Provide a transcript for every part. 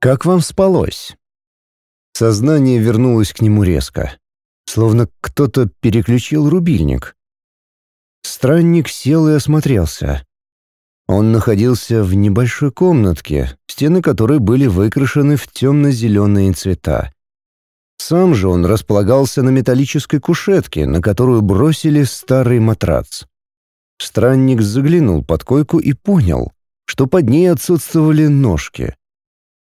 Как вам спалось?» Сознание вернулось к нему резко, словно кто-то переключил рубильник. Странник сел и осмотрелся. Он находился в небольшой комнатке, стены которой были выкрашены в темно-зеленые цвета. Сам же он располагался на металлической кушетке, на которую бросили старый матрац. Странник заглянул под койку и понял, что под ней отсутствовали ножки.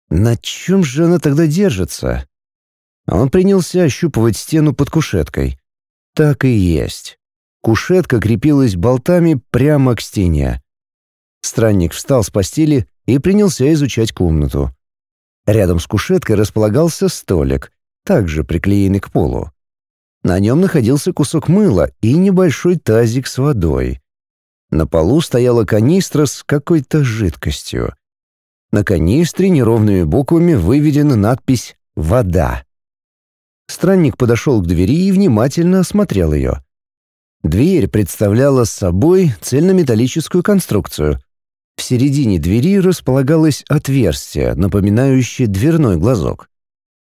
На чем же она тогда держится? Он принялся ощупывать стену под кушеткой. Так и есть. Кушетка крепилась болтами прямо к стене. Странник встал с постели и принялся изучать комнату. Рядом с кушеткой располагался столик, также приклеенный к полу. На нем находился кусок мыла и небольшой тазик с водой. На полу стояла канистра с какой-то жидкостью. На канистре неровными буквами выведена надпись «Вода». Странник подошел к двери и внимательно осмотрел ее. Дверь представляла собой цельнометаллическую конструкцию. В середине двери располагалось отверстие, напоминающее дверной глазок.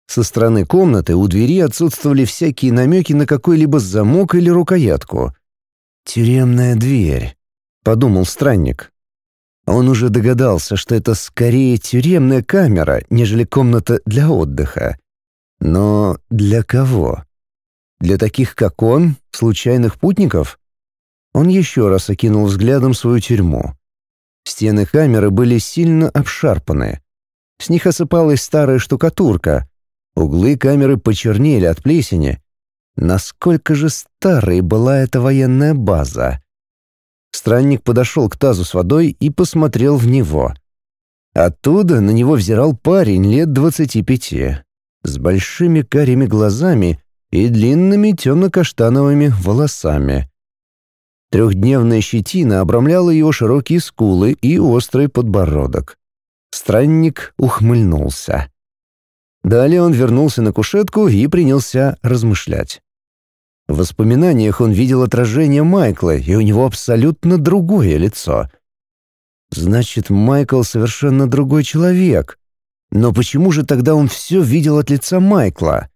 Со стороны комнаты у двери отсутствовали всякие намеки на какой-либо замок или рукоятку. «Тюремная дверь», — подумал странник. Он уже догадался, что это скорее тюремная камера, нежели комната для отдыха. Но для кого? Для таких, как он, случайных путников? Он еще раз окинул взглядом свою тюрьму. Стены камеры были сильно обшарпаны. С них осыпалась старая штукатурка, Углы камеры почернели от плесени. Насколько же старой была эта военная база? Странник подошел к тазу с водой и посмотрел в него. Оттуда на него взирал парень лет двадцати пяти, с большими карими глазами и длинными темно-каштановыми волосами. Трехдневная щетина обрамляла его широкие скулы и острый подбородок. Странник ухмыльнулся. Далее он вернулся на кушетку и принялся размышлять. В воспоминаниях он видел отражение Майкла, и у него абсолютно другое лицо. Значит, Майкл совершенно другой человек. Но почему же тогда он все видел от лица Майкла?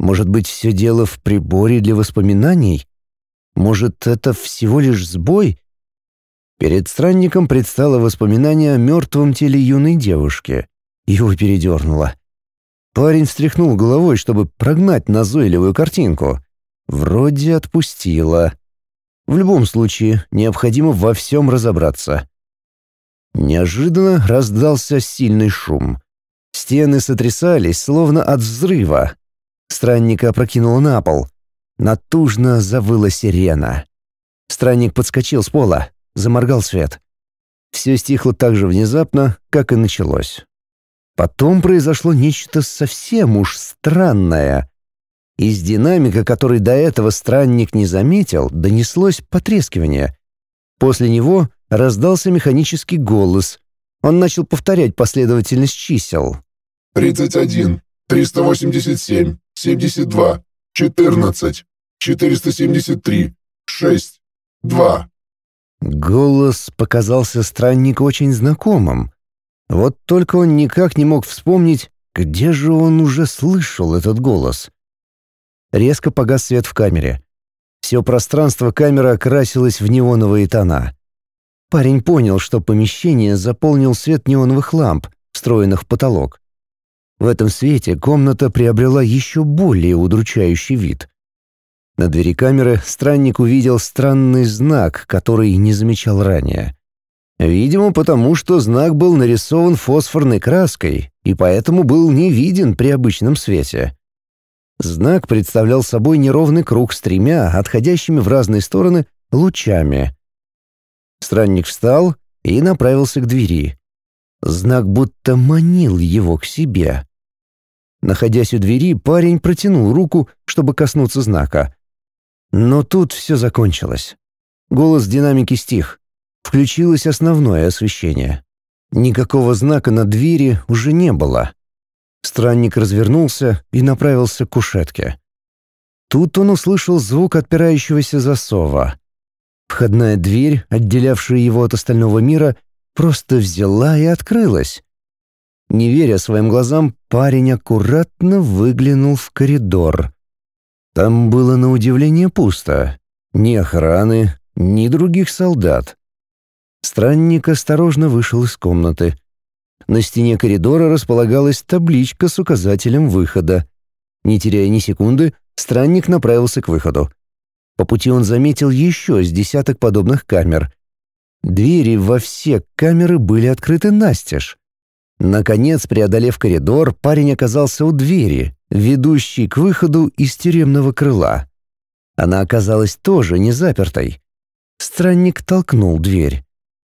Может быть, все дело в приборе для воспоминаний? Может, это всего лишь сбой? Перед странником предстало воспоминание о мертвом теле юной девушки. Его передернуло. Парень встряхнул головой, чтобы прогнать назойливую картинку. Вроде отпустила. В любом случае, необходимо во всем разобраться. Неожиданно раздался сильный шум. Стены сотрясались, словно от взрыва. Странника опрокинуло на пол. Натужно завыла сирена. Странник подскочил с пола, заморгал свет. Все стихло так же внезапно, как и началось. Потом произошло нечто совсем уж странное. Из динамика, который до этого странник не заметил, донеслось потрескивание. После него раздался механический голос. Он начал повторять последовательность чисел. «31, 387, 72, 14, 473, 6, 2». Голос показался страннику очень знакомым. Вот только он никак не мог вспомнить, где же он уже слышал этот голос. Резко погас свет в камере. Все пространство камеры окрасилось в неоновые тона. Парень понял, что помещение заполнил свет неоновых ламп, встроенных в потолок. В этом свете комната приобрела еще более удручающий вид. На двери камеры странник увидел странный знак, который не замечал ранее. Видимо, потому что знак был нарисован фосфорной краской и поэтому был не виден при обычном свете. Знак представлял собой неровный круг с тремя, отходящими в разные стороны, лучами. Странник встал и направился к двери. Знак будто манил его к себе. Находясь у двери, парень протянул руку, чтобы коснуться знака. Но тут все закончилось. Голос динамики стих. Включилось основное освещение. Никакого знака на двери уже не было. Странник развернулся и направился к кушетке. Тут он услышал звук отпирающегося засова. Входная дверь, отделявшая его от остального мира, просто взяла и открылась. Не веря своим глазам, парень аккуратно выглянул в коридор. Там было на удивление пусто. Ни охраны, ни других солдат. Странник осторожно вышел из комнаты. На стене коридора располагалась табличка с указателем выхода. Не теряя ни секунды, странник направился к выходу. По пути он заметил еще с десяток подобных камер. Двери во все камеры были открыты настежь. Наконец, преодолев коридор, парень оказался у двери, ведущей к выходу из тюремного крыла. Она оказалась тоже не запертой. Странник толкнул дверь.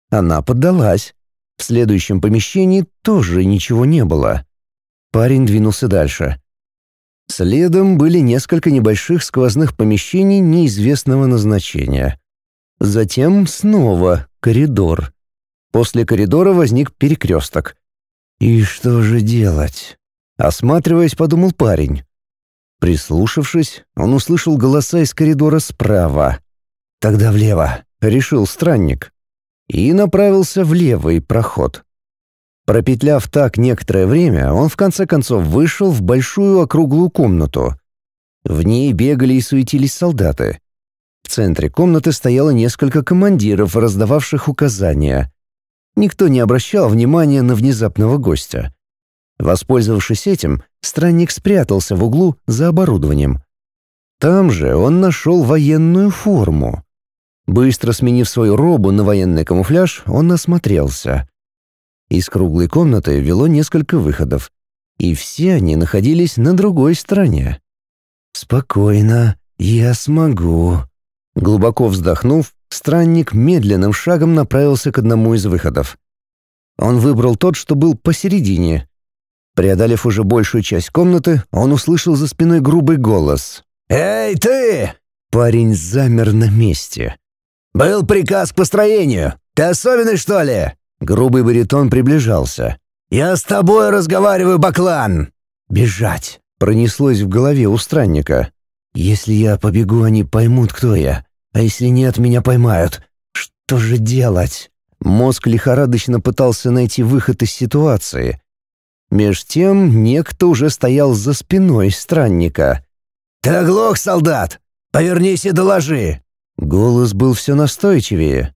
Она поддалась. В следующем помещении тоже ничего не было. Парень двинулся дальше. Следом были несколько небольших сквозных помещений неизвестного назначения. Затем снова коридор. После коридора возник перекресток. «И что же делать?» Осматриваясь, подумал парень. Прислушавшись, он услышал голоса из коридора справа. «Тогда влево», — решил странник. И направился в левый проход. Пропетляв так некоторое время, он в конце концов вышел в большую округлую комнату. В ней бегали и суетились солдаты. В центре комнаты стояло несколько командиров, раздававших указания. Никто не обращал внимания на внезапного гостя. Воспользовавшись этим, странник спрятался в углу за оборудованием. Там же он нашел военную форму. Быстро сменив свою робу на военный камуфляж, он осмотрелся. Из круглой комнаты вело несколько выходов, и все они находились на другой стороне. «Спокойно, я смогу». Глубоко вздохнув, странник медленным шагом направился к одному из выходов. Он выбрал тот, что был посередине, Преодолев уже большую часть комнаты, он услышал за спиной грубый голос. «Эй, ты!» Парень замер на месте. «Был приказ к построению. Ты особенный, что ли?» Грубый баритон приближался. «Я с тобой разговариваю, Баклан!» «Бежать!» Пронеслось в голове у странника. «Если я побегу, они поймут, кто я. А если нет, меня поймают. Что же делать?» Мозг лихорадочно пытался найти выход из ситуации. Меж тем некто уже стоял за спиной странника. «Ты оглох, солдат! Повернись и доложи!» Голос был все настойчивее.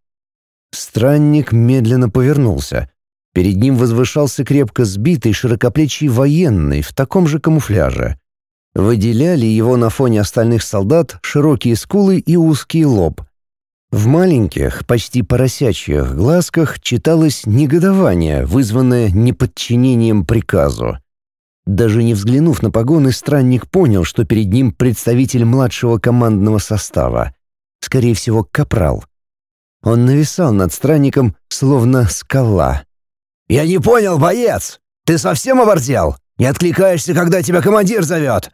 Странник медленно повернулся. Перед ним возвышался крепко сбитый широкоплечий военный в таком же камуфляже. Выделяли его на фоне остальных солдат широкие скулы и узкий лоб. В маленьких, почти поросячьих глазках читалось негодование, вызванное неподчинением приказу. Даже не взглянув на погоны, странник понял, что перед ним представитель младшего командного состава. Скорее всего, капрал. Он нависал над странником, словно скала. «Я не понял, боец! Ты совсем оборзел? Не откликаешься, когда тебя командир зовет?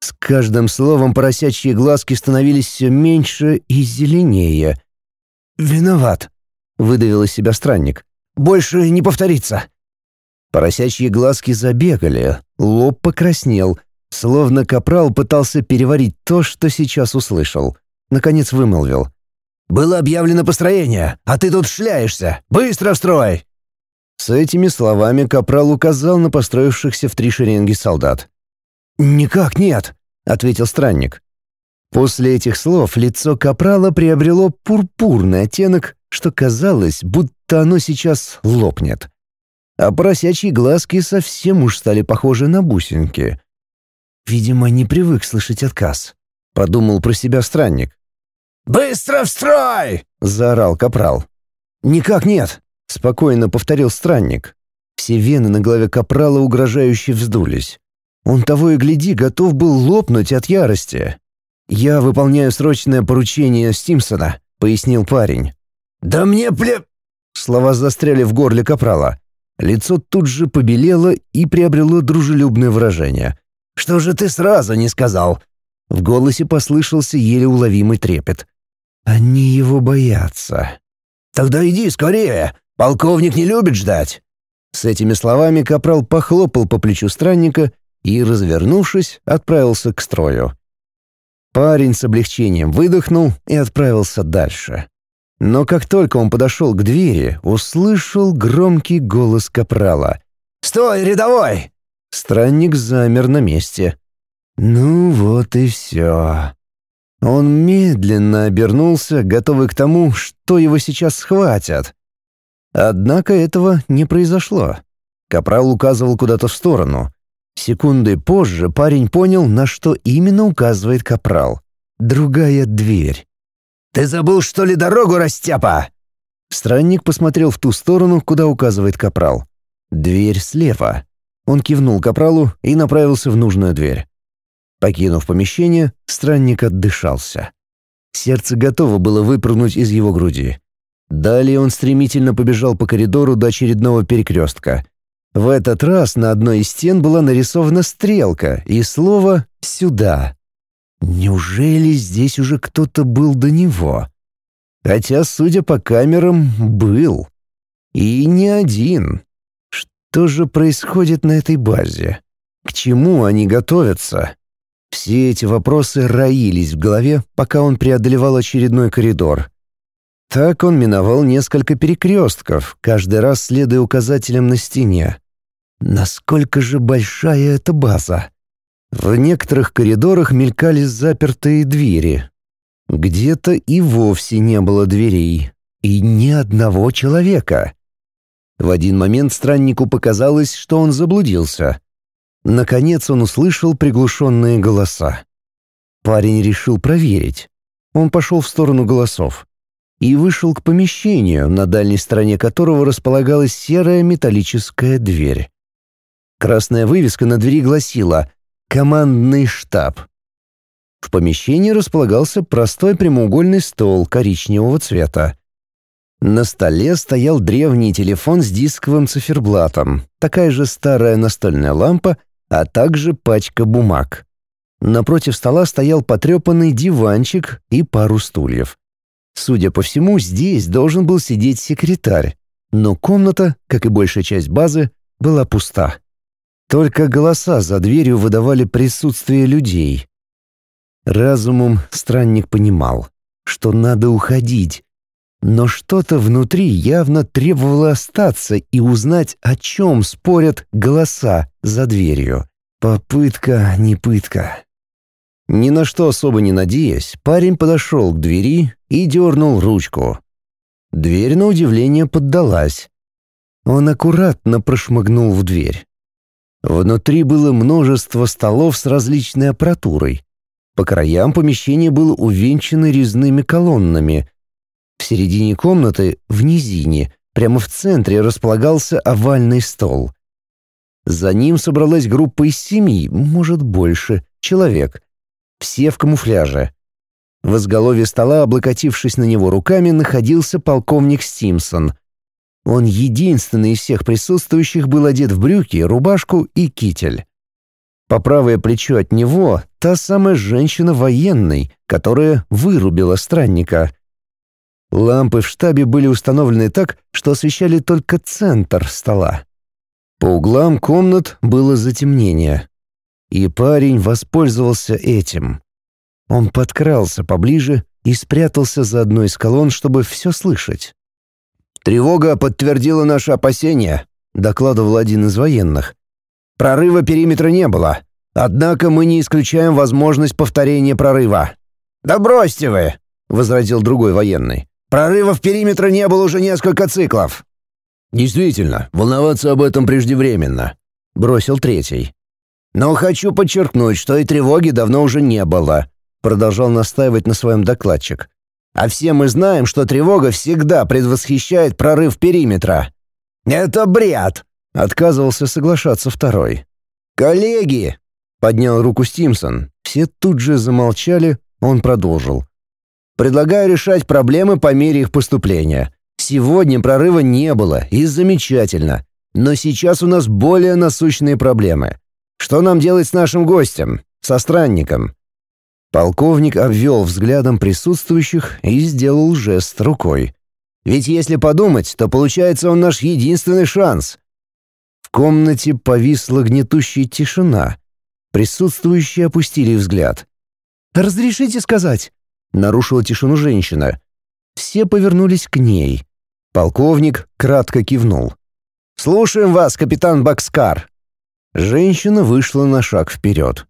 С каждым словом поросячьи глазки становились все меньше и зеленее. «Виноват», — выдавил из себя странник. «Больше не повторится». Поросячьи глазки забегали, лоб покраснел, словно капрал пытался переварить то, что сейчас услышал. Наконец вымолвил. «Было объявлено построение, а ты тут шляешься! Быстро в строй!» С этими словами капрал указал на построившихся в три шеренги солдат. «Никак нет», — ответил странник. После этих слов лицо Капрала приобрело пурпурный оттенок, что казалось, будто оно сейчас лопнет. А поросячьи глазки совсем уж стали похожи на бусинки. «Видимо, не привык слышать отказ», — подумал про себя странник. «Быстро в строй!» — заорал Капрал. «Никак нет», — спокойно повторил странник. Все вены на голове Капрала угрожающе вздулись. Он того и гляди готов был лопнуть от ярости. «Я выполняю срочное поручение Стимсона», — пояснил парень. «Да мне пле...» Слова застряли в горле капрала. Лицо тут же побелело и приобрело дружелюбное выражение. «Что же ты сразу не сказал?» В голосе послышался еле уловимый трепет. «Они его боятся». «Тогда иди скорее! Полковник не любит ждать!» С этими словами капрал похлопал по плечу странника и, развернувшись, отправился к строю. Парень с облегчением выдохнул и отправился дальше. Но как только он подошел к двери, услышал громкий голос капрала. «Стой, рядовой!» Странник замер на месте. Ну вот и все. Он медленно обернулся, готовый к тому, что его сейчас схватят. Однако этого не произошло. Капрал указывал куда-то в сторону. Секунды позже парень понял, на что именно указывает Капрал. Другая дверь. «Ты забыл, что ли, дорогу, растяпа?» Странник посмотрел в ту сторону, куда указывает Капрал. Дверь слева. Он кивнул Капралу и направился в нужную дверь. Покинув помещение, странник отдышался. Сердце готово было выпрыгнуть из его груди. Далее он стремительно побежал по коридору до очередного перекрестка. В этот раз на одной из стен была нарисована стрелка и слово «сюда». Неужели здесь уже кто-то был до него? Хотя, судя по камерам, был. И не один. Что же происходит на этой базе? К чему они готовятся? Все эти вопросы роились в голове, пока он преодолевал очередной коридор. Так он миновал несколько перекрестков, каждый раз следуя указателям на стене. Насколько же большая эта база? В некоторых коридорах мелькали запертые двери. Где-то и вовсе не было дверей. И ни одного человека. В один момент страннику показалось, что он заблудился. Наконец он услышал приглушенные голоса. Парень решил проверить. Он пошел в сторону голосов и вышел к помещению, на дальней стороне которого располагалась серая металлическая дверь. Красная вывеска на двери гласила «Командный штаб». В помещении располагался простой прямоугольный стол коричневого цвета. На столе стоял древний телефон с дисковым циферблатом, такая же старая настольная лампа, а также пачка бумаг. Напротив стола стоял потрепанный диванчик и пару стульев. Судя по всему, здесь должен был сидеть секретарь, но комната, как и большая часть базы, была пуста. Только голоса за дверью выдавали присутствие людей. Разумом странник понимал, что надо уходить, но что-то внутри явно требовало остаться и узнать, о чем спорят голоса за дверью. Попытка не пытка. Ни на что особо не надеясь, парень подошел к двери и дернул ручку. Дверь, на удивление, поддалась. Он аккуратно прошмыгнул в дверь. Внутри было множество столов с различной аппаратурой. По краям помещение было увенчано резными колоннами, в середине комнаты, в низине, прямо в центре располагался овальный стол. За ним собралась группа из семи, может больше, человек. Все в камуфляже. В изголовье стола, облокотившись на него руками, находился полковник Стимсон. Он единственный из всех присутствующих был одет в брюки, рубашку и китель. По правое плечо от него та самая женщина военной, которая вырубила странника. Лампы в штабе были установлены так, что освещали только центр стола. По углам комнат было затемнение. И парень воспользовался этим. Он подкрался поближе и спрятался за одной из колонн, чтобы все слышать. «Тревога подтвердила наши опасения», — докладывал один из военных. «Прорыва периметра не было. Однако мы не исключаем возможность повторения прорыва». «Да бросьте вы!» — возразил другой военный. Прорывов периметра не было уже несколько циклов». «Действительно, волноваться об этом преждевременно», — бросил третий. «Но хочу подчеркнуть, что и тревоги давно уже не было», — продолжал настаивать на своем докладчик. «А все мы знаем, что тревога всегда предвосхищает прорыв периметра». «Это бред!» — отказывался соглашаться второй. «Коллеги!» — поднял руку Стимсон. Все тут же замолчали, он продолжил. Предлагаю решать проблемы по мере их поступления. Сегодня прорыва не было, и замечательно. Но сейчас у нас более насущные проблемы. Что нам делать с нашим гостем, со странником?» Полковник обвел взглядом присутствующих и сделал жест рукой. «Ведь если подумать, то получается он наш единственный шанс». В комнате повисла гнетущая тишина. Присутствующие опустили взгляд. «Разрешите сказать?» Нарушила тишину женщина. Все повернулись к ней. Полковник кратко кивнул. Слушаем вас, капитан Бакскар». Женщина вышла на шаг вперед.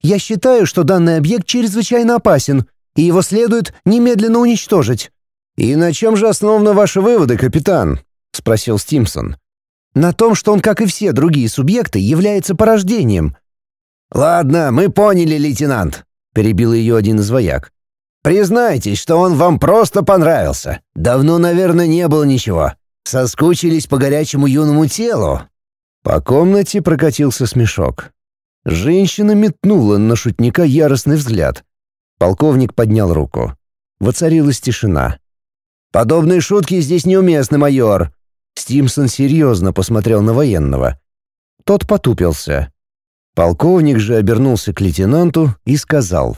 «Я считаю, что данный объект чрезвычайно опасен, и его следует немедленно уничтожить». «И на чем же основаны ваши выводы, капитан?» — спросил Стимсон. «На том, что он, как и все другие субъекты, является порождением». «Ладно, мы поняли, лейтенант», — перебил ее один из вояк. «Признайтесь, что он вам просто понравился. Давно, наверное, не было ничего. Соскучились по горячему юному телу». По комнате прокатился смешок. Женщина метнула на шутника яростный взгляд. Полковник поднял руку. Воцарилась тишина. «Подобные шутки здесь неуместны, майор!» Стимсон серьезно посмотрел на военного. Тот потупился. Полковник же обернулся к лейтенанту и сказал.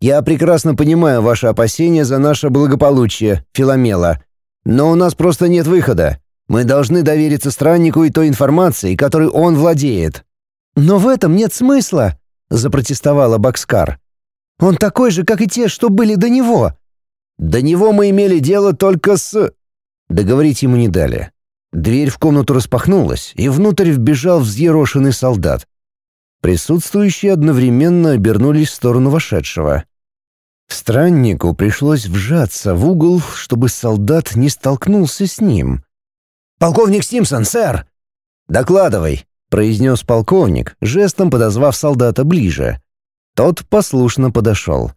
«Я прекрасно понимаю ваши опасения за наше благополучие, Филомела. Но у нас просто нет выхода. Мы должны довериться страннику и той информации, которой он владеет». «Но в этом нет смысла», — запротестовала Бакскар. «Он такой же, как и те, что были до него. До него мы имели дело только с...» Договорить ему не дали. Дверь в комнату распахнулась, и внутрь вбежал взъерошенный солдат. Присутствующие одновременно обернулись в сторону вошедшего. Страннику пришлось вжаться в угол, чтобы солдат не столкнулся с ним. «Полковник Стимсон, сэр!» «Докладывай», — произнес полковник, жестом подозвав солдата ближе. Тот послушно подошел.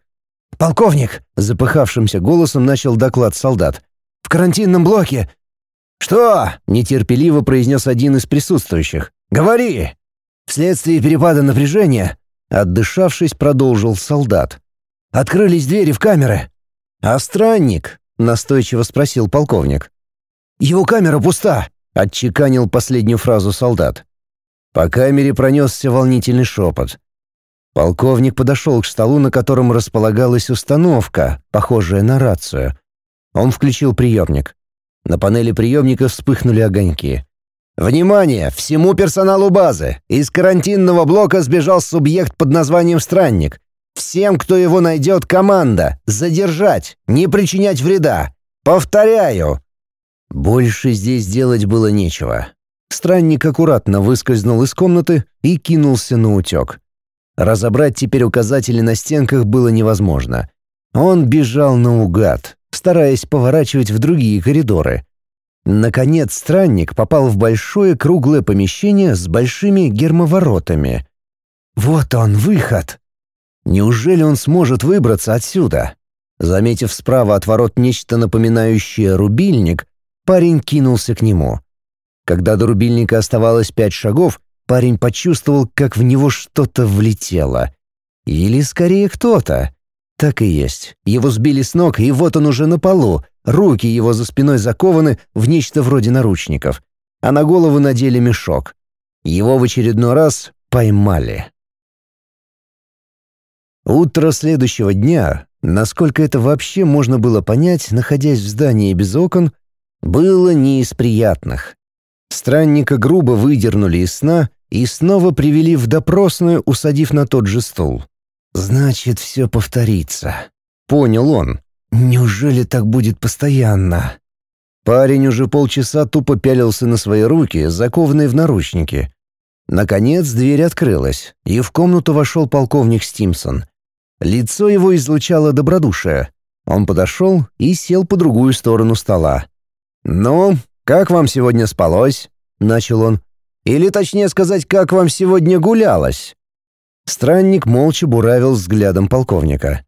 «Полковник!» — запыхавшимся голосом начал доклад солдат. «В карантинном блоке!» «Что?» — нетерпеливо произнес один из присутствующих. «Говори!» Вследствие перепада напряжения, отдышавшись, продолжил солдат. Открылись двери в камеры. «А странник?» — настойчиво спросил полковник. «Его камера пуста», — отчеканил последнюю фразу солдат. По камере пронесся волнительный шепот. Полковник подошел к столу, на котором располагалась установка, похожая на рацию. Он включил приемник. На панели приемника вспыхнули огоньки. «Внимание! Всему персоналу базы! Из карантинного блока сбежал субъект под названием «Странник». Всем, кто его найдет, команда! Задержать! Не причинять вреда! Повторяю!» Больше здесь делать было нечего. Странник аккуратно выскользнул из комнаты и кинулся на утек. Разобрать теперь указатели на стенках было невозможно. Он бежал наугад, стараясь поворачивать в другие коридоры. Наконец странник попал в большое круглое помещение с большими гермоворотами. Вот он, выход! Неужели он сможет выбраться отсюда? Заметив справа от ворот нечто напоминающее рубильник, парень кинулся к нему. Когда до рубильника оставалось пять шагов, Парень почувствовал, как в него что-то влетело. Или скорее кто-то. Так и есть. Его сбили с ног, и вот он уже на полу. Руки его за спиной закованы в нечто вроде наручников. А на голову надели мешок. Его в очередной раз поймали. Утро следующего дня, насколько это вообще можно было понять, находясь в здании без окон, было не из приятных. Странника грубо выдернули из сна и снова привели в допросную, усадив на тот же стул. «Значит, все повторится», — понял он. «Неужели так будет постоянно?» Парень уже полчаса тупо пялился на свои руки, закованные в наручники. Наконец дверь открылась, и в комнату вошел полковник Стимсон. Лицо его излучало добродушие. Он подошел и сел по другую сторону стола. «Ну, как вам сегодня спалось?» — начал он. Или точнее сказать, как вам сегодня гулялось?» Странник молча буравил взглядом полковника.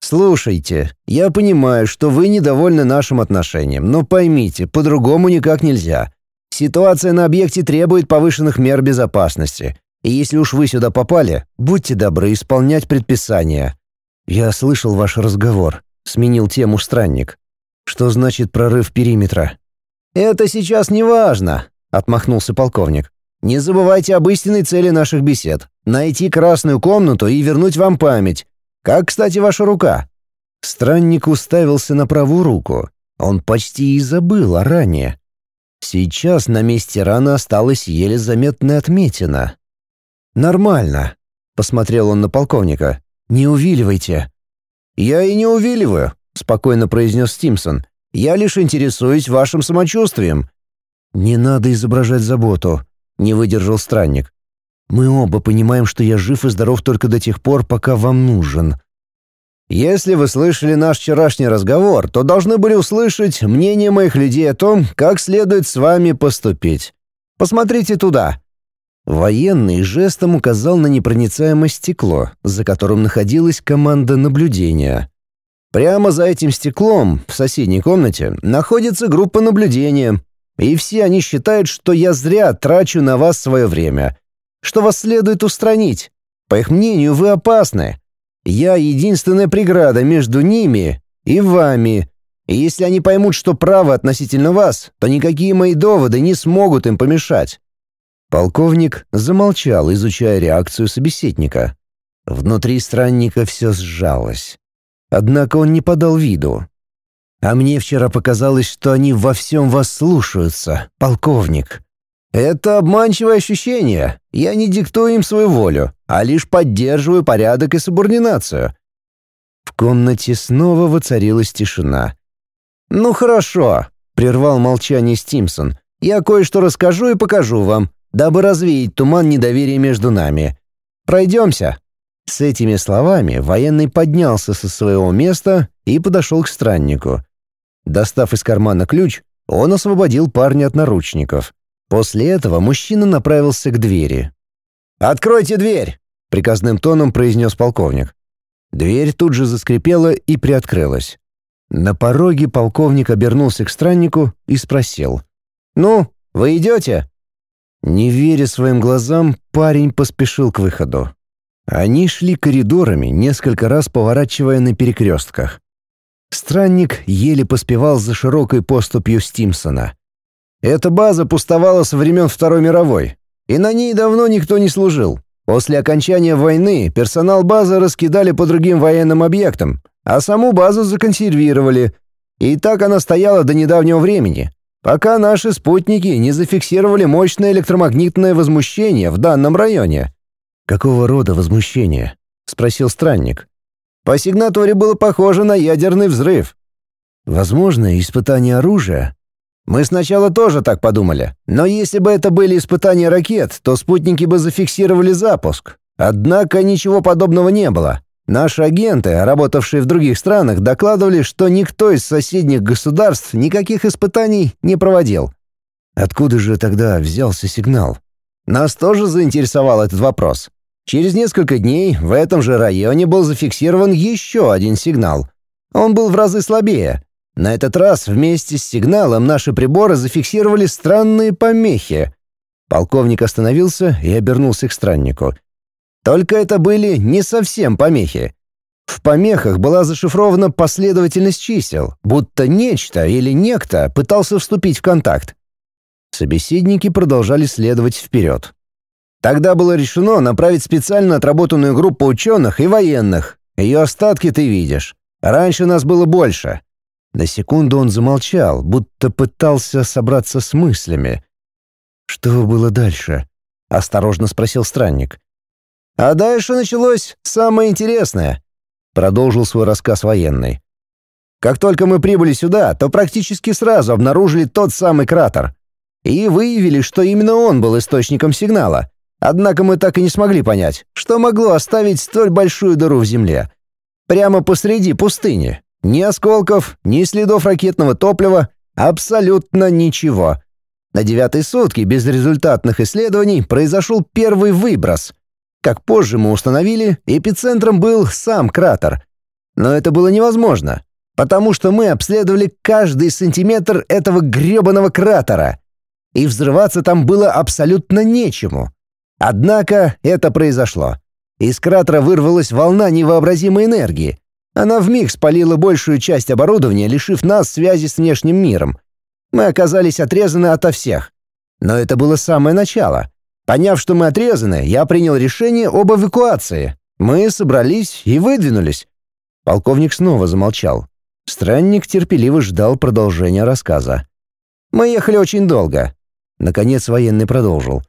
«Слушайте, я понимаю, что вы недовольны нашим отношением, но поймите, по-другому никак нельзя. Ситуация на объекте требует повышенных мер безопасности, и если уж вы сюда попали, будьте добры исполнять предписания». «Я слышал ваш разговор», — сменил тему странник. «Что значит прорыв периметра?» «Это сейчас не важно. — отмахнулся полковник. «Не забывайте об истинной цели наших бесед — найти красную комнату и вернуть вам память. Как, кстати, ваша рука?» Странник уставился на правую руку. Он почти и забыл о ране. Сейчас на месте раны осталась еле заметная отметина. «Нормально», — посмотрел он на полковника. «Не увиливайте». «Я и не увиливаю», — спокойно произнес Стимсон. «Я лишь интересуюсь вашим самочувствием. «Не надо изображать заботу», — не выдержал странник. «Мы оба понимаем, что я жив и здоров только до тех пор, пока вам нужен». «Если вы слышали наш вчерашний разговор, то должны были услышать мнение моих людей о том, как следует с вами поступить. Посмотрите туда». Военный жестом указал на непроницаемое стекло, за которым находилась команда наблюдения. Прямо за этим стеклом, в соседней комнате, находится группа наблюдения, и все они считают, что я зря трачу на вас свое время, что вас следует устранить. По их мнению, вы опасны. Я единственная преграда между ними и вами. И если они поймут, что правы относительно вас, то никакие мои доводы не смогут им помешать». Полковник замолчал, изучая реакцию собеседника. Внутри странника все сжалось. Однако он не подал виду. «А мне вчера показалось, что они во всем вас слушаются, полковник». «Это обманчивое ощущение. Я не диктую им свою волю, а лишь поддерживаю порядок и субординацию». В комнате снова воцарилась тишина. «Ну хорошо», — прервал молчание Стимсон. «Я кое-что расскажу и покажу вам, дабы развеять туман недоверия между нами. Пройдемся». С этими словами военный поднялся со своего места и подошел к страннику. Достав из кармана ключ, он освободил парня от наручников. После этого мужчина направился к двери. «Откройте дверь!» — приказным тоном произнес полковник. Дверь тут же заскрипела и приоткрылась. На пороге полковник обернулся к страннику и спросил. «Ну, вы идете?» Не веря своим глазам, парень поспешил к выходу. Они шли коридорами, несколько раз поворачивая на перекрестках. Странник еле поспевал за широкой поступью Стимсона. «Эта база пустовала со времен Второй мировой, и на ней давно никто не служил. После окончания войны персонал базы раскидали по другим военным объектам, а саму базу законсервировали. И так она стояла до недавнего времени, пока наши спутники не зафиксировали мощное электромагнитное возмущение в данном районе. «Какого рода возмущение?» — спросил странник. «По сигнатуре было похоже на ядерный взрыв». «Возможно, испытание оружия?» Мы сначала тоже так подумали, но если бы это были испытания ракет, то спутники бы зафиксировали запуск. Однако ничего подобного не было. Наши агенты, работавшие в других странах, докладывали, что никто из соседних государств никаких испытаний не проводил. Откуда же тогда взялся сигнал? Нас тоже заинтересовал этот вопрос. Через несколько дней в этом же районе был зафиксирован еще один сигнал. Он был в разы слабее. На этот раз вместе с сигналом наши приборы зафиксировали странные помехи. Полковник остановился и обернулся к страннику. Только это были не совсем помехи. В помехах была зашифрована последовательность чисел, будто нечто или некто пытался вступить в контакт. Собеседники продолжали следовать вперед. Тогда было решено направить специально отработанную группу ученых и военных. Ее остатки ты видишь. Раньше нас было больше». На секунду он замолчал, будто пытался собраться с мыслями. «Что было дальше?» — осторожно спросил странник. «А дальше началось самое интересное», — продолжил свой рассказ военный. «Как только мы прибыли сюда, то практически сразу обнаружили тот самый кратер. И выявили, что именно он был источником сигнала. Однако мы так и не смогли понять, что могло оставить столь большую дыру в земле. Прямо посреди пустыни. Ни осколков, ни следов ракетного топлива, абсолютно ничего. На девятой сутки безрезультатных исследований произошел первый выброс. Как позже мы установили, эпицентром был сам кратер. Но это было невозможно, потому что мы обследовали каждый сантиметр этого грёбаного кратера. И взрываться там было абсолютно нечему. Однако это произошло. Из кратера вырвалась волна невообразимой энергии. Она вмиг спалила большую часть оборудования, лишив нас связи с внешним миром. Мы оказались отрезаны ото всех. Но это было самое начало. Поняв, что мы отрезаны, я принял решение об эвакуации. Мы собрались и выдвинулись. Полковник снова замолчал. Странник терпеливо ждал продолжения рассказа. Мы ехали очень долго. Наконец военный продолжил.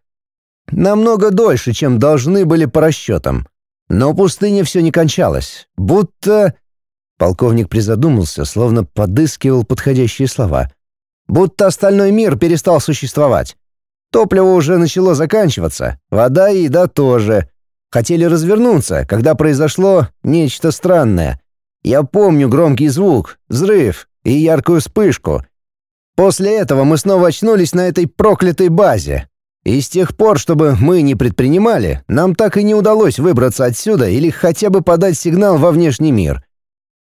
Намного дольше, чем должны были по расчетам. Но пустыня все не кончалась. Будто... Полковник призадумался, словно подыскивал подходящие слова. Будто остальной мир перестал существовать. Топливо уже начало заканчиваться, вода и еда тоже. Хотели развернуться, когда произошло нечто странное. Я помню громкий звук, взрыв и яркую вспышку. После этого мы снова очнулись на этой проклятой базе. И с тех пор, чтобы мы не предпринимали, нам так и не удалось выбраться отсюда или хотя бы подать сигнал во внешний мир.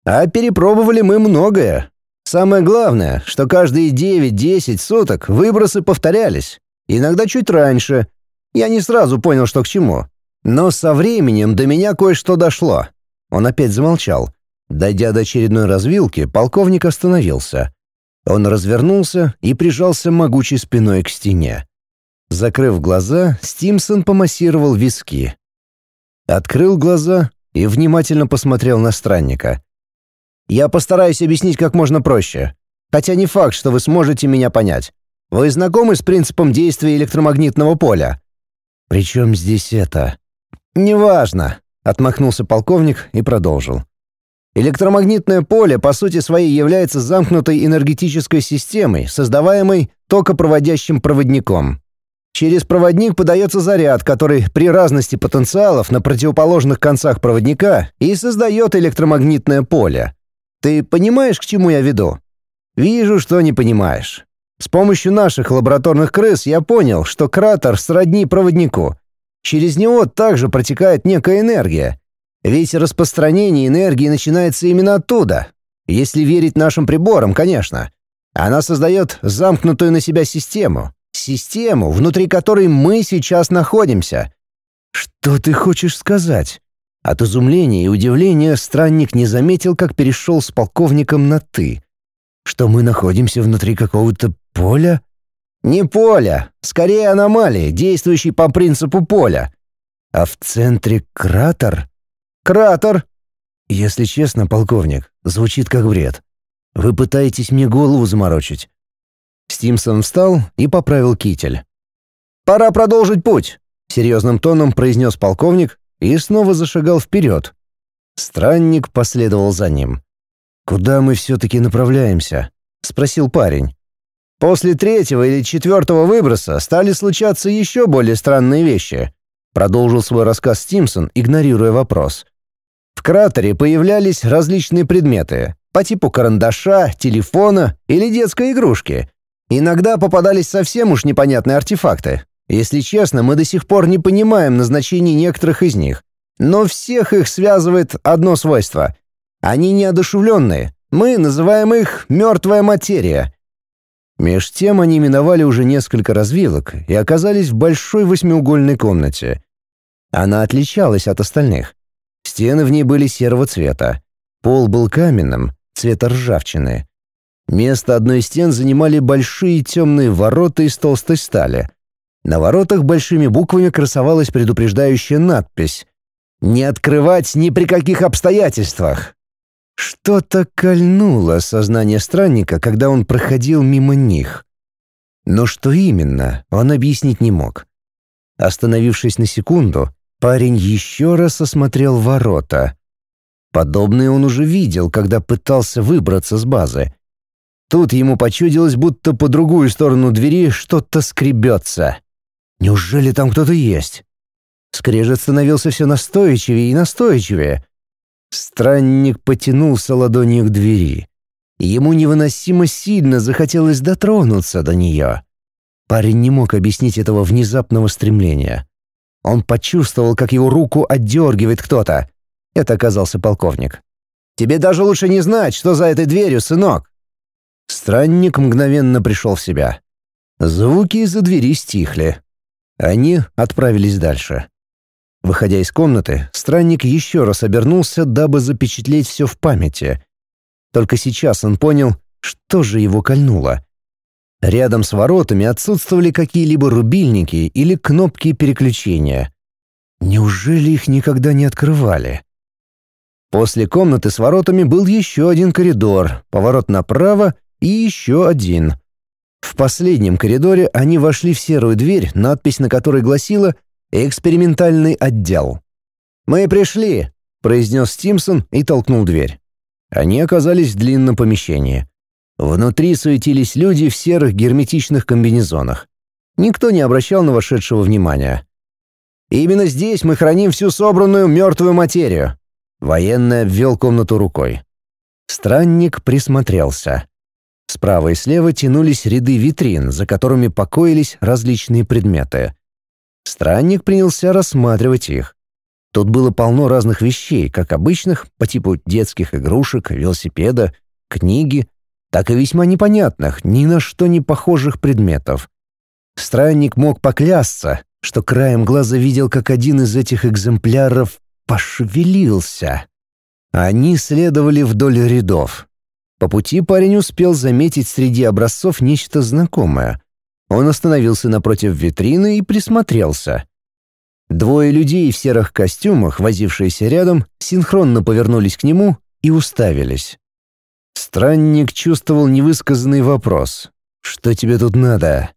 А перепробовали мы многое. Самое главное, что каждые 9-10 суток выбросы повторялись. Иногда чуть раньше. Я не сразу понял, что к чему. Но со временем до меня кое-что дошло. Он опять замолчал. Дойдя до очередной развилки, полковник остановился. Он развернулся и прижался могучей спиной к стене. Закрыв глаза, Стимсон помассировал виски. Открыл глаза и внимательно посмотрел на странника. «Я постараюсь объяснить как можно проще. Хотя не факт, что вы сможете меня понять. Вы знакомы с принципом действия электромагнитного поля?» «При чем здесь это?» «Неважно», — отмахнулся полковник и продолжил. Электромагнитное поле по сути своей является замкнутой энергетической системой, создаваемой токопроводящим проводником. Через проводник подается заряд, который при разности потенциалов на противоположных концах проводника и создает электромагнитное поле. Ты понимаешь, к чему я веду? Вижу, что не понимаешь. С помощью наших лабораторных крыс я понял, что кратер сродни проводнику. Через него также протекает некая энергия. Ведь распространение энергии начинается именно оттуда. Если верить нашим приборам, конечно. Она создает замкнутую на себя систему. Систему, внутри которой мы сейчас находимся. Что ты хочешь сказать? От изумления и удивления странник не заметил, как перешел с полковником на «ты». Что мы находимся внутри какого-то поля? Не поля, скорее аномалии, действующей по принципу поля. А в центре кратер? Кратер. Если честно, полковник, звучит как бред. Вы пытаетесь мне голову заморочить. Стимсон встал и поправил китель. «Пора продолжить путь», — серьезным тоном произнес полковник и снова зашагал вперед. Странник последовал за ним. «Куда мы все-таки направляемся?» — спросил парень. «После третьего или четвертого выброса стали случаться еще более странные вещи», — продолжил свой рассказ Стимсон, игнорируя вопрос. «В кратере появлялись различные предметы, по типу карандаша, телефона или детской игрушки, Иногда попадались совсем уж непонятные артефакты. Если честно, мы до сих пор не понимаем назначений некоторых из них. Но всех их связывает одно свойство. Они неодушевленные. Мы называем их «мертвая материя». Меж тем они миновали уже несколько развилок и оказались в большой восьмиугольной комнате. Она отличалась от остальных. Стены в ней были серого цвета. Пол был каменным, цвета ржавчины. Место одной из стен занимали большие темные ворота из толстой стали. На воротах большими буквами красовалась предупреждающая надпись «Не открывать ни при каких обстоятельствах». Что-то кольнуло сознание странника, когда он проходил мимо них. Но что именно, он объяснить не мог. Остановившись на секунду, парень еще раз осмотрел ворота. Подобное он уже видел, когда пытался выбраться с базы — Тут ему почудилось, будто по другую сторону двери что-то скребется. Неужели там кто-то есть? Скрежет становился все настойчивее и настойчивее. Странник потянулся ладонью к двери. Ему невыносимо сильно захотелось дотронуться до нее. Парень не мог объяснить этого внезапного стремления. Он почувствовал, как его руку отдергивает кто-то. Это оказался полковник. «Тебе даже лучше не знать, что за этой дверью, сынок!» Странник мгновенно пришел в себя. Звуки из-за двери стихли. Они отправились дальше. Выходя из комнаты, странник еще раз обернулся, дабы запечатлеть все в памяти. Только сейчас он понял, что же его кольнуло. Рядом с воротами отсутствовали какие-либо рубильники или кнопки переключения. Неужели их никогда не открывали? После комнаты с воротами был еще один коридор, поворот направо и еще один. В последнем коридоре они вошли в серую дверь, надпись на которой гласила «Экспериментальный отдел». «Мы пришли», — произнес Стимсон и толкнул дверь. Они оказались в длинном помещении. Внутри суетились люди в серых герметичных комбинезонах. Никто не обращал на вошедшего внимания. «Именно здесь мы храним всю собранную мертвую материю», Военный обвел комнату рукой. Странник присмотрелся. Справа и слева тянулись ряды витрин, за которыми покоились различные предметы. Странник принялся рассматривать их. Тут было полно разных вещей, как обычных, по типу детских игрушек, велосипеда, книги, так и весьма непонятных, ни на что не похожих предметов. Странник мог поклясться, что краем глаза видел, как один из этих экземпляров пошевелился. Они следовали вдоль рядов. По пути парень успел заметить среди образцов нечто знакомое. Он остановился напротив витрины и присмотрелся. Двое людей в серых костюмах, возившиеся рядом, синхронно повернулись к нему и уставились. Странник чувствовал невысказанный вопрос. «Что тебе тут надо?»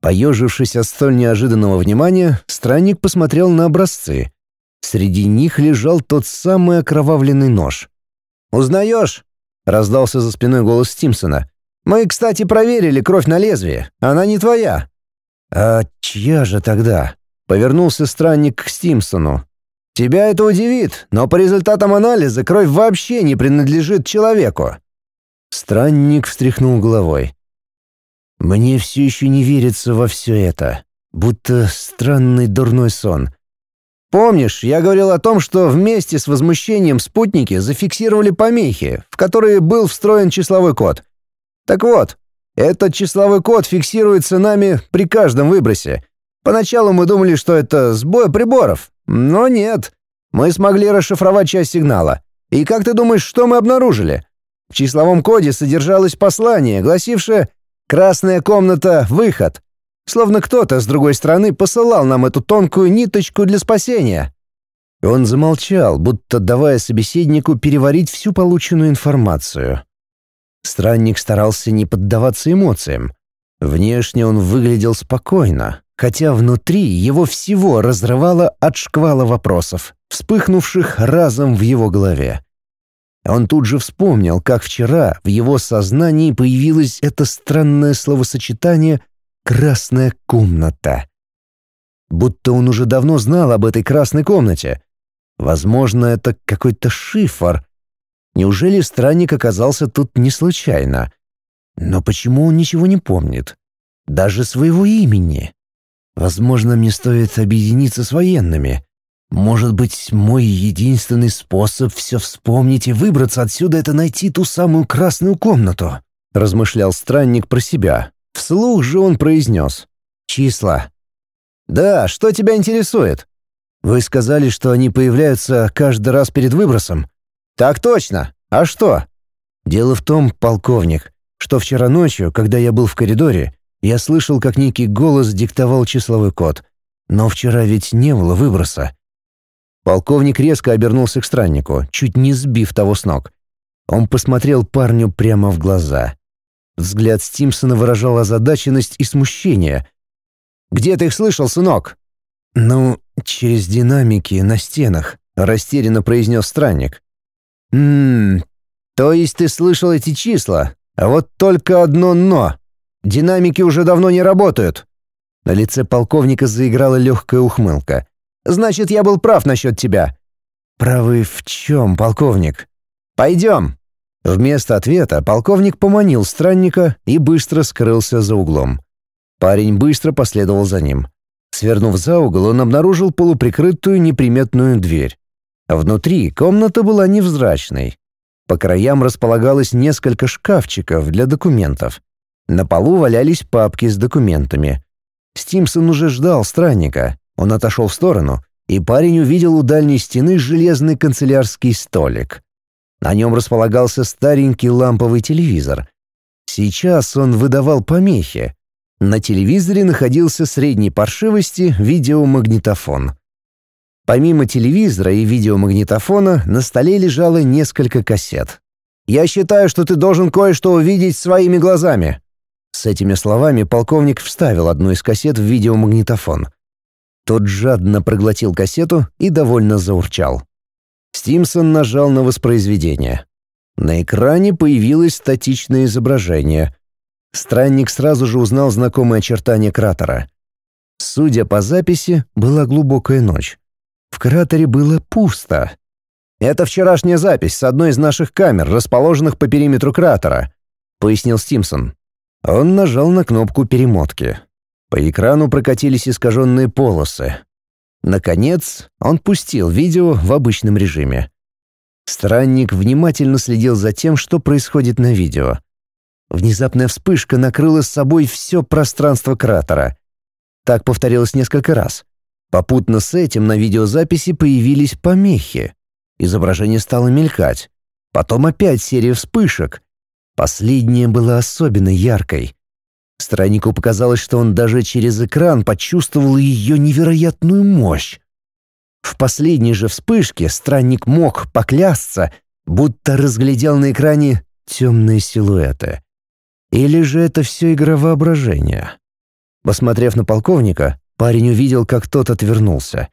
Поежившись от столь неожиданного внимания, странник посмотрел на образцы. Среди них лежал тот самый окровавленный нож. «Узнаешь?» — раздался за спиной голос Стимсона. «Мы, кстати, проверили кровь на лезвие. Она не твоя». «А чья же тогда?» — повернулся странник к Стимсону. «Тебя это удивит, но по результатам анализа кровь вообще не принадлежит человеку». Странник встряхнул головой. «Мне все еще не верится во все это, будто странный дурной сон. Помнишь, я говорил о том, что вместе с возмущением спутники зафиксировали помехи, в которые был встроен числовой код. Так вот, этот числовой код фиксируется нами при каждом выбросе. Поначалу мы думали, что это сбой приборов, но нет. Мы смогли расшифровать часть сигнала. И как ты думаешь, что мы обнаружили? В числовом коде содержалось послание, гласившее «Красная комната, выход». Словно кто-то с другой стороны посылал нам эту тонкую ниточку для спасения. Он замолчал, будто давая собеседнику переварить всю полученную информацию. Странник старался не поддаваться эмоциям. Внешне он выглядел спокойно, хотя внутри его всего разрывало от шквала вопросов, вспыхнувших разом в его голове. Он тут же вспомнил, как вчера в его сознании появилось это странное словосочетание Красная комната. Будто он уже давно знал об этой красной комнате. Возможно, это какой-то шифр. Неужели странник оказался тут не случайно? Но почему он ничего не помнит? Даже своего имени. Возможно, мне стоит объединиться с военными. Может быть, мой единственный способ все вспомнить и выбраться отсюда — это найти ту самую красную комнату, — размышлял странник про себя. Вслух же он произнес. «Числа». «Да, что тебя интересует?» «Вы сказали, что они появляются каждый раз перед выбросом». «Так точно. А что?» «Дело в том, полковник, что вчера ночью, когда я был в коридоре, я слышал, как некий голос диктовал числовой код. Но вчера ведь не было выброса». Полковник резко обернулся к страннику, чуть не сбив того с ног. Он посмотрел парню прямо в глаза. Взгляд Стимсона выражал озадаченность и смущение. «Где ты их слышал, сынок?» «Ну, через динамики на стенах», — растерянно произнес странник. «Ммм, то есть ты слышал эти числа, а вот только одно «но». Динамики уже давно не работают». На лице полковника заиграла легкая ухмылка. «Значит, я был прав насчет тебя». «Правы в чем, полковник?» «Пойдем». Вместо ответа полковник поманил странника и быстро скрылся за углом. Парень быстро последовал за ним. Свернув за угол, он обнаружил полуприкрытую неприметную дверь. Внутри комната была невзрачной. По краям располагалось несколько шкафчиков для документов. На полу валялись папки с документами. Стимсон уже ждал странника. Он отошел в сторону, и парень увидел у дальней стены железный канцелярский столик. На нем располагался старенький ламповый телевизор. Сейчас он выдавал помехи. На телевизоре находился средней паршивости видеомагнитофон. Помимо телевизора и видеомагнитофона на столе лежало несколько кассет. «Я считаю, что ты должен кое-что увидеть своими глазами». С этими словами полковник вставил одну из кассет в видеомагнитофон. Тот жадно проглотил кассету и довольно заурчал. Стимсон нажал на воспроизведение. На экране появилось статичное изображение. Странник сразу же узнал знакомые очертания кратера. Судя по записи, была глубокая ночь. Кратере было пусто. «Это вчерашняя запись с одной из наших камер, расположенных по периметру кратера», — пояснил Стимсон. Он нажал на кнопку перемотки. По экрану прокатились искаженные полосы. Наконец, он пустил видео в обычном режиме. Странник внимательно следил за тем, что происходит на видео. Внезапная вспышка накрыла с собой все пространство кратера. Так повторилось несколько раз. Попутно с этим на видеозаписи появились помехи. Изображение стало мелькать. Потом опять серия вспышек. Последняя была особенно яркой. Страннику показалось, что он даже через экран почувствовал ее невероятную мощь. В последней же вспышке странник мог поклясться, будто разглядел на экране темные силуэты. Или же это все игра воображения? Посмотрев на полковника, парень увидел, как тот отвернулся.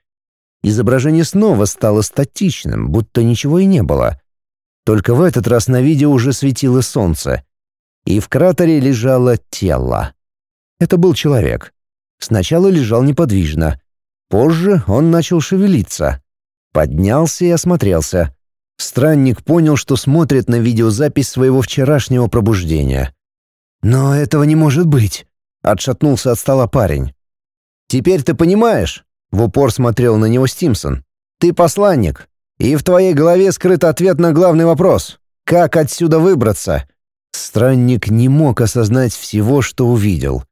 Изображение снова стало статичным, будто ничего и не было. Только в этот раз на видео уже светило солнце, и в кратере лежало тело. Это был человек. Сначала лежал неподвижно, Позже он начал шевелиться. Поднялся и осмотрелся. Странник понял, что смотрит на видеозапись своего вчерашнего пробуждения. «Но этого не может быть!» — отшатнулся от стола парень. «Теперь ты понимаешь?» — в упор смотрел на него Стимсон. «Ты посланник, и в твоей голове скрыт ответ на главный вопрос. Как отсюда выбраться?» Странник не мог осознать всего, что увидел.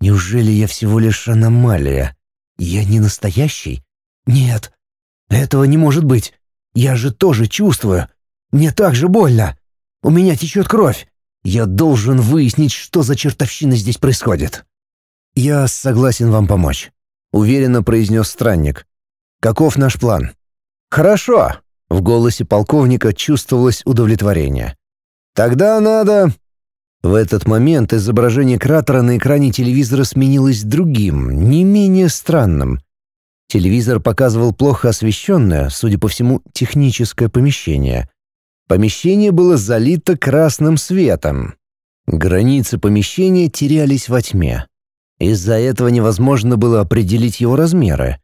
«Неужели я всего лишь аномалия?» «Я не настоящий? Нет, этого не может быть. Я же тоже чувствую. Мне так же больно. У меня течет кровь. Я должен выяснить, что за чертовщина здесь происходит». «Я согласен вам помочь», — уверенно произнес странник. «Каков наш план?» «Хорошо», — в голосе полковника чувствовалось удовлетворение. «Тогда надо...» В этот момент изображение кратера на экране телевизора сменилось другим, не менее странным. Телевизор показывал плохо освещенное, судя по всему, техническое помещение. Помещение было залито красным светом. Границы помещения терялись во тьме. Из-за этого невозможно было определить его размеры.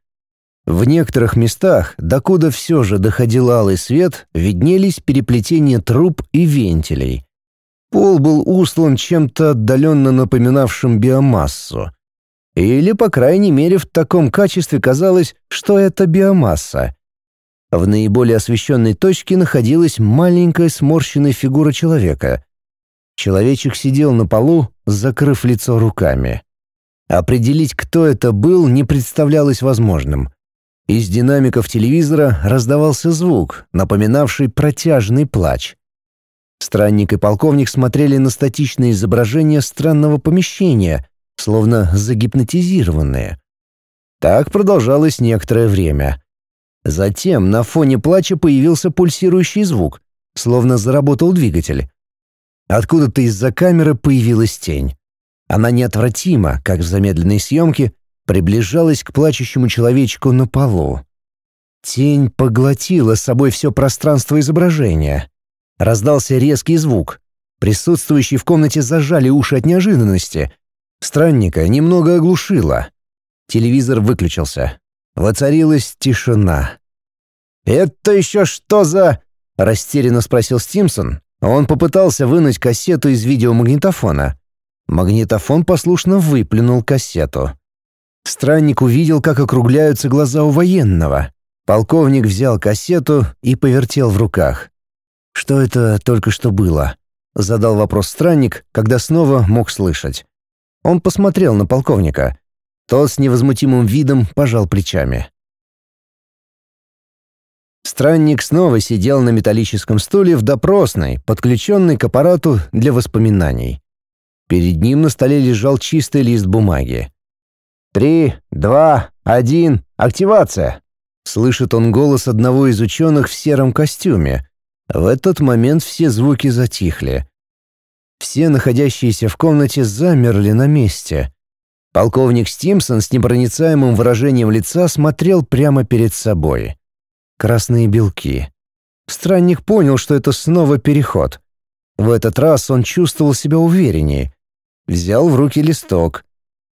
В некоторых местах, докуда все же доходил алый свет, виднелись переплетения труб и вентилей. Пол был устлан чем-то отдаленно напоминавшим биомассу. Или, по крайней мере, в таком качестве казалось, что это биомасса. В наиболее освещенной точке находилась маленькая сморщенная фигура человека. Человечек сидел на полу, закрыв лицо руками. Определить, кто это был, не представлялось возможным. Из динамиков телевизора раздавался звук, напоминавший протяжный плач. Странник и полковник смотрели на статичное изображение странного помещения, словно загипнотизированные. Так продолжалось некоторое время. Затем на фоне плача появился пульсирующий звук, словно заработал двигатель. Откуда-то из-за камеры появилась тень. Она неотвратимо, как в замедленной съемке, приближалась к плачущему человечку на полу. Тень поглотила собой все пространство изображения. Раздался резкий звук. Присутствующие в комнате зажали уши от неожиданности. Странника немного оглушило. Телевизор выключился. Воцарилась тишина. «Это еще что за...» — растерянно спросил Стимсон. Он попытался вынуть кассету из видеомагнитофона. Магнитофон послушно выплюнул кассету. Странник увидел, как округляются глаза у военного. Полковник взял кассету и повертел в руках. «Что это только что было?» — задал вопрос странник, когда снова мог слышать. Он посмотрел на полковника. Тот с невозмутимым видом пожал плечами. Странник снова сидел на металлическом стуле в допросной, подключенной к аппарату для воспоминаний. Перед ним на столе лежал чистый лист бумаги. «Три, два, один, активация!» Слышит он голос одного из ученых в сером костюме, в этот момент все звуки затихли. Все находящиеся в комнате замерли на месте. Полковник Стимсон с непроницаемым выражением лица смотрел прямо перед собой. Красные белки. Странник понял, что это снова переход. В этот раз он чувствовал себя увереннее. Взял в руки листок.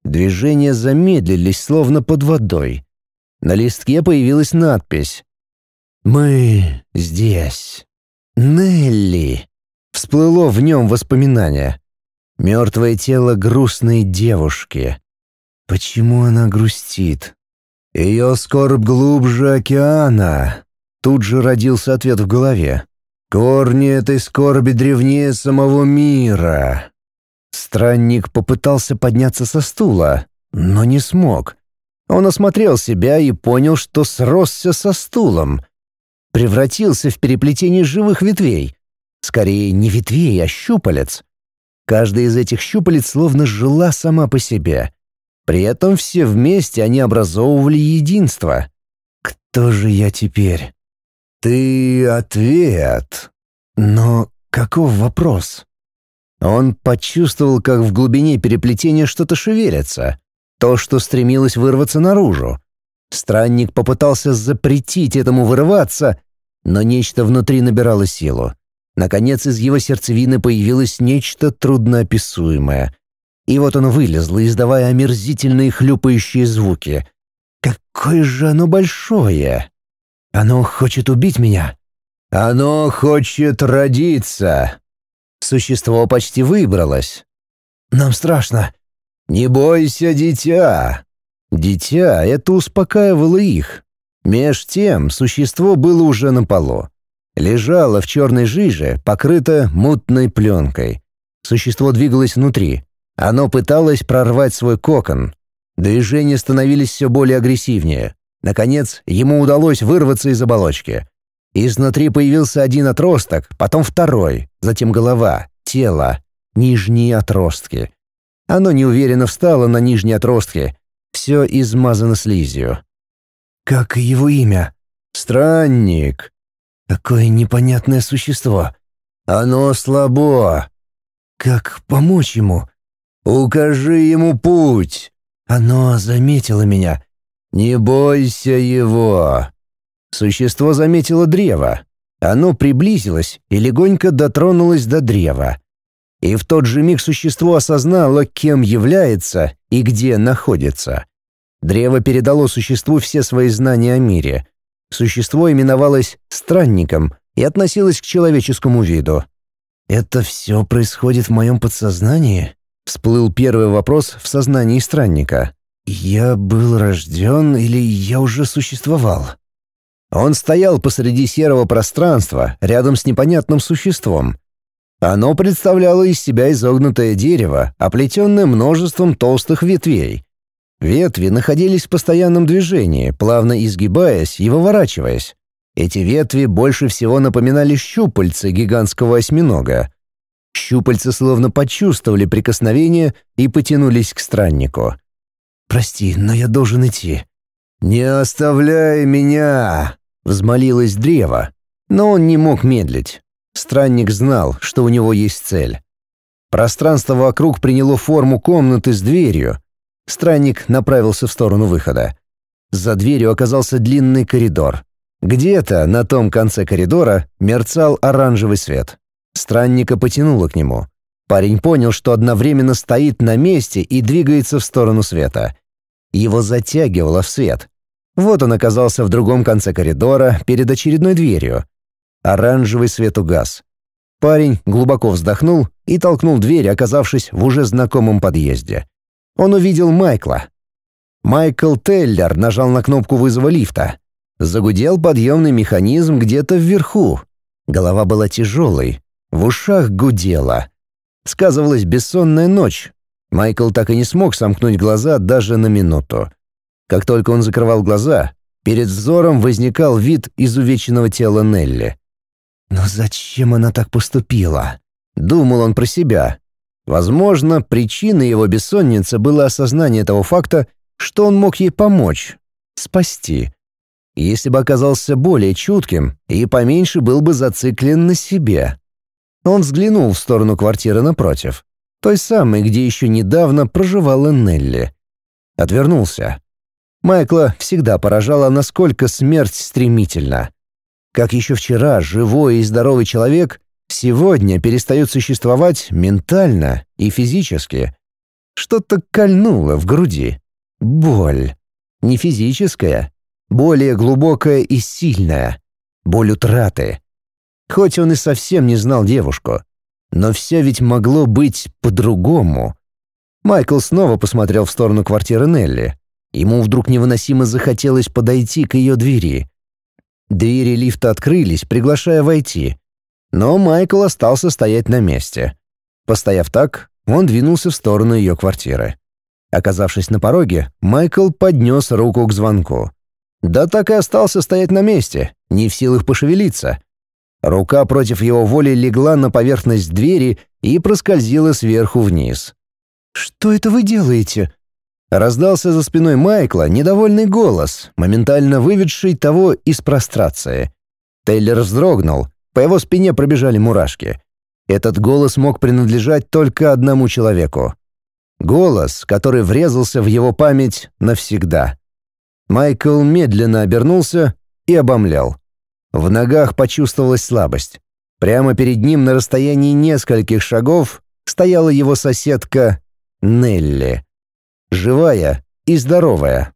Движения замедлились, словно под водой. На листке появилась надпись. «Мы здесь. Нелли». Всплыло в нем воспоминание. Мертвое тело грустной девушки. Почему она грустит? Ее скорбь глубже океана. Тут же родился ответ в голове. Корни этой скорби древнее самого мира. Странник попытался подняться со стула, но не смог. Он осмотрел себя и понял, что сросся со стулом. Превратился в переплетение живых ветвей. Скорее, не ветвей, а щупалец. Каждая из этих щупалец словно жила сама по себе. При этом все вместе они образовывали единство. Кто же я теперь? «Ты ответ. Но каков вопрос?» Он почувствовал, как в глубине переплетения что-то шевелится. То, что стремилось вырваться наружу. Странник попытался запретить этому вырываться, но нечто внутри набирало силу. Наконец из его сердцевины появилось нечто трудноописуемое. И вот оно вылезло, издавая омерзительные хлюпающие звуки. «Какое же оно большое!» Оно хочет убить меня. Оно хочет родиться. Существо почти выбралось. Нам страшно. Не бойся, дитя. Дитя — это успокаивало их. Меж тем существо было уже на полу. Лежало в черной жиже, покрыто мутной пленкой. Существо двигалось внутри. Оно пыталось прорвать свой кокон. Движения становились все более агрессивнее. Наконец, ему удалось вырваться из оболочки. Изнутри появился один отросток, потом второй, затем голова, тело, нижние отростки. Оно неуверенно встало на нижние отростки. Все измазано слизью. Как его имя? Странник. Какое непонятное существо. Оно слабо. Как помочь ему? Укажи ему путь. Оно заметило меня «Не бойся его!» Существо заметило древо. Оно приблизилось и легонько дотронулось до древа. И в тот же миг существо осознало, кем является и где находится. Древо передало существу все свои знания о мире. Существо именовалось «странником» и относилось к человеческому виду. «Это все происходит в моем подсознании?» — всплыл первый вопрос в сознании странника. «Я был рожден или я уже существовал?» Он стоял посреди серого пространства, рядом с непонятным существом. Оно представляло из себя изогнутое дерево, оплетенное множеством толстых ветвей. Ветви находились в постоянном движении, плавно изгибаясь и выворачиваясь. Эти ветви больше всего напоминали щупальца гигантского осьминога. Щупальца словно почувствовали прикосновение и потянулись к страннику. «Прости, но я должен идти». «Не оставляй меня!» — взмолилось древо. Но он не мог медлить. Странник знал, что у него есть цель. Пространство вокруг приняло форму комнаты с дверью. Странник направился в сторону выхода. За дверью оказался длинный коридор. Где-то на том конце коридора мерцал оранжевый свет. Странника потянуло к нему. Парень понял, что одновременно стоит на месте и двигается в сторону света. Его затягивало в свет. Вот он оказался в другом конце коридора, перед очередной дверью. Оранжевый свет угас. Парень глубоко вздохнул и толкнул дверь, оказавшись в уже знакомом подъезде. Он увидел Майкла. Майкл Теллер нажал на кнопку вызова лифта. Загудел подъемный механизм где-то вверху. Голова была тяжелой, в ушах гудела. Сказывалась бессонная ночь. Майкл так и не смог сомкнуть глаза даже на минуту. Как только он закрывал глаза, перед взором возникал вид изувеченного тела Нелли. «Но зачем она так поступила?» Думал он про себя. Возможно, причиной его бессонницы было осознание того факта, что он мог ей помочь, спасти. Если бы оказался более чутким и поменьше был бы зациклен на себе. Он взглянул в сторону квартиры напротив, той самой, где еще недавно проживала Нелли. Отвернулся. Майкла всегда поражала, насколько смерть стремительна. Как еще вчера живой и здоровый человек сегодня перестает существовать ментально и физически. Что-то кольнуло в груди. Боль. Не физическая, более глубокая и сильная. Боль утраты. Хоть он и совсем не знал девушку, но все ведь могло быть по-другому. Майкл снова посмотрел в сторону квартиры Нелли. Ему вдруг невыносимо захотелось подойти к ее двери. Двери лифта открылись, приглашая войти. Но Майкл остался стоять на месте. Постояв так, он двинулся в сторону ее квартиры. Оказавшись на пороге, Майкл поднес руку к звонку. Да так и остался стоять на месте, не в силах пошевелиться. Рука против его воли легла на поверхность двери и проскользила сверху вниз. «Что это вы делаете?» Раздался за спиной Майкла недовольный голос, моментально выведший того из прострации. Тейлер вздрогнул, по его спине пробежали мурашки. Этот голос мог принадлежать только одному человеку. Голос, который врезался в его память навсегда. Майкл медленно обернулся и обомлял. В ногах почувствовалась слабость. Прямо перед ним на расстоянии нескольких шагов стояла его соседка Нелли живая и здоровая.